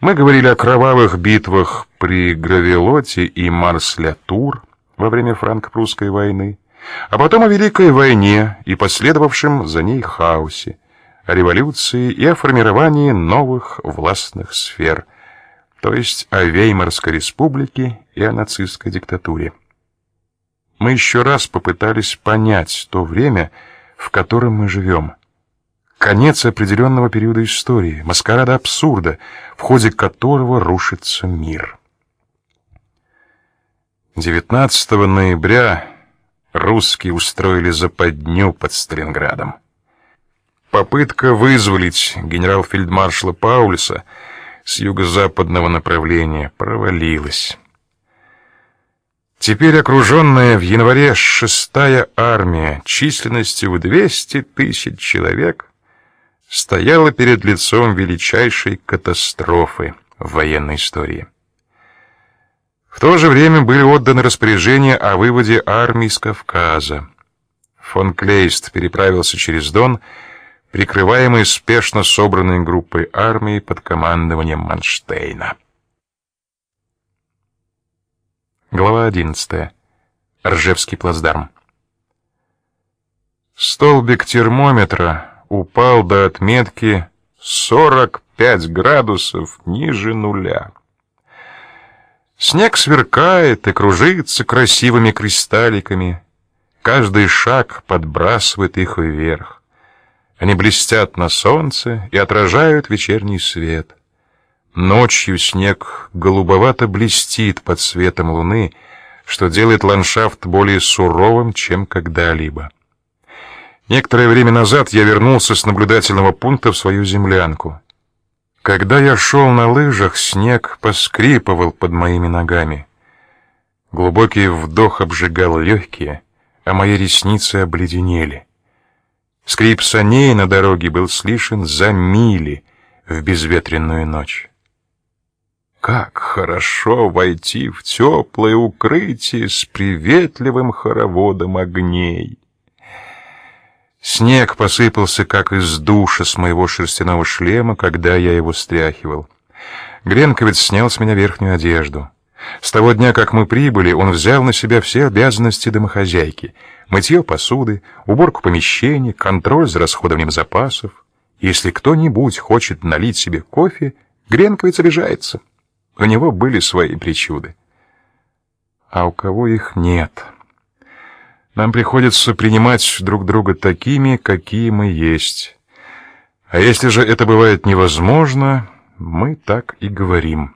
Мы говорили о кровавых битвах при Гравелоте и Марс-Ля-Тур во время франко-прусской войны, а потом о Великой войне и последовавшем за ней хаосе, о революции и о формировании новых властных сфер, то есть о Веймарской республике и о нацистской диктатуре. Мы еще раз попытались понять то время, в котором мы живем. Конец определенного периода истории, маскарада абсурда, в ходе которого рушится мир. 19 ноября русские устроили западню под Сталинградом. Попытка вызволить генерал-фельдмаршала Паулюса с юго-западного направления провалилась. Теперь окруженная в январе шестая армия численностью в 200 тысяч человек стояла перед лицом величайшей катастрофы в военной истории. В то же время были отданы распоряжения о выводе армий с Кавказа. Фон Клейст переправился через Дон, прикрываемый спешно собранной группой армии под командованием Манштейна. Глава 11. Ржевский плацдарм. Столбик термометра упал до отметки 45 градусов ниже нуля. Снег сверкает и кружится красивыми кристалликами. Каждый шаг подбрасывает их вверх. Они блестят на солнце и отражают вечерний свет. Ночью снег голубовато блестит под светом луны, что делает ландшафт более суровым, чем когда-либо. Некоторое время назад я вернулся с наблюдательного пункта в свою землянку. Когда я шел на лыжах, снег поскрипывал под моими ногами. Глубокий вдох обжигал легкие, а мои ресницы обледенели. Скрип саней на дороге был слышен за мили в безветренную ночь. Как хорошо войти в теплое укрытие с приветливым хороводом огней. Снег посыпался как из душа с моего шерстяного шлема, когда я его стряхивал. Гренковец снял с меня верхнюю одежду. С того дня, как мы прибыли, он взял на себя все обязанности домохозяйки: мытье посуды, уборку помещений, контроль за расходованием запасов. Если кто-нибудь хочет налить себе кофе, Гренковец обижается. У него были свои причуды. А у кого их нет? Нам приходится принимать друг друга такими, какие мы есть. А если же это бывает невозможно, мы так и говорим.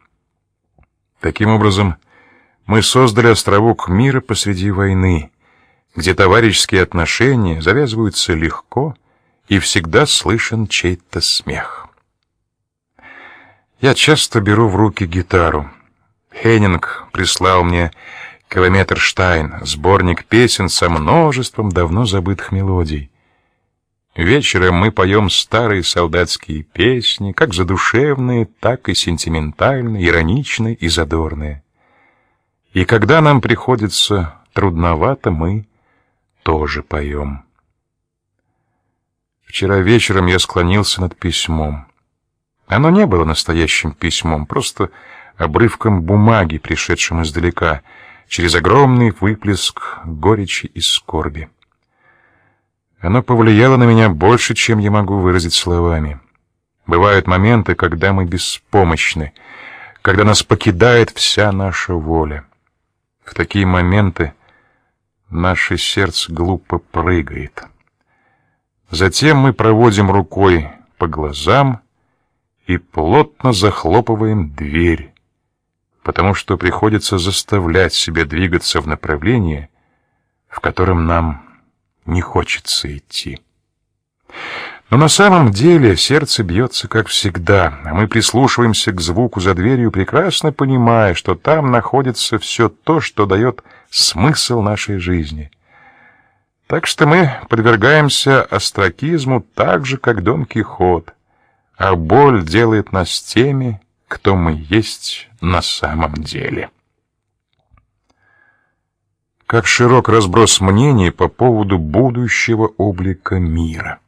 Таким образом, мы создали островок мира посреди войны, где товарищеские отношения завязываются легко и всегда слышен чей-то смех. Я часто беру в руки гитару. Хеннинг прислал мне Километрштайн, сборник песен со множеством давно забытых мелодий. Вечером мы поем старые солдатские песни, как задушевные, так и сентиментальные, ироничные и задорные. И когда нам приходится трудновато, мы тоже поем. Вчера вечером я склонился над письмом. Оно не было настоящим письмом, просто обрывком бумаги, пришедшим издалека — через огромный выплеск горечи и скорби. Оно повлияло на меня больше, чем я могу выразить словами. Бывают моменты, когда мы беспомощны, когда нас покидает вся наша воля. В такие моменты наше сердце глупо прыгает. Затем мы проводим рукой по глазам и плотно захлопываем дверь потому что приходится заставлять себя двигаться в направлении, в котором нам не хочется идти. Но на самом деле сердце бьется как всегда, а мы прислушиваемся к звуку за дверью, прекрасно понимая, что там находится все то, что дает смысл нашей жизни. Так что мы подвергаемся остракизму так же, как Дон Кихот, а боль делает нас теми, кто мы есть на самом деле. Как широк разброс мнений по поводу будущего облика мира.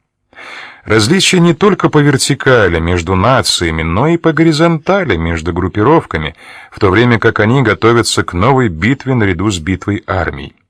Различия не только по вертикали между нациями, но и по горизонтали между группировками, в то время как они готовятся к новой битве наряду с битвой армий.